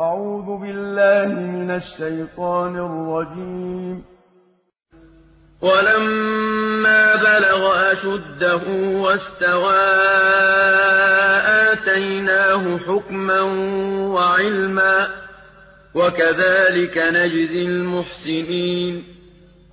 أعوذ بالله من الشيطان الرجيم. ولما بلغ أشده واستوى آتيناه حكما وعلما وكذلك نجزي المحسنين.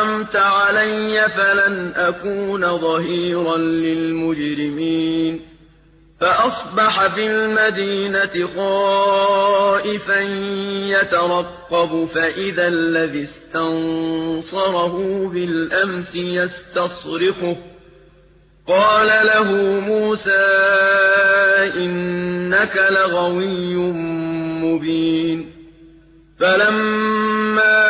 أنعمت علي فلن أكون ظهيرا للمجرمين. فأصبح في المدينة خائفا يترقب فإذا الذي استنصره بالأمس يستصرخه. قال له موسى إنك لغوي مبين. فلما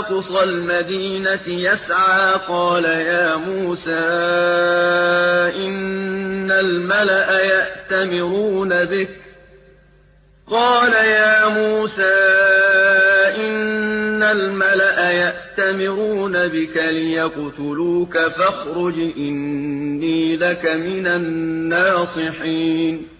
أَقْصَى الْمَدِينَةِ يَسْعَىٰ. قَالَ يَا مُوسَىٰ إِنَّ الْمَلَأَ يَأْتَمِرُونَ بِكَ. قال يا موسى إن الملأ يأتمرون بك ليقتلوك فاخرج إني لك من الناصحين.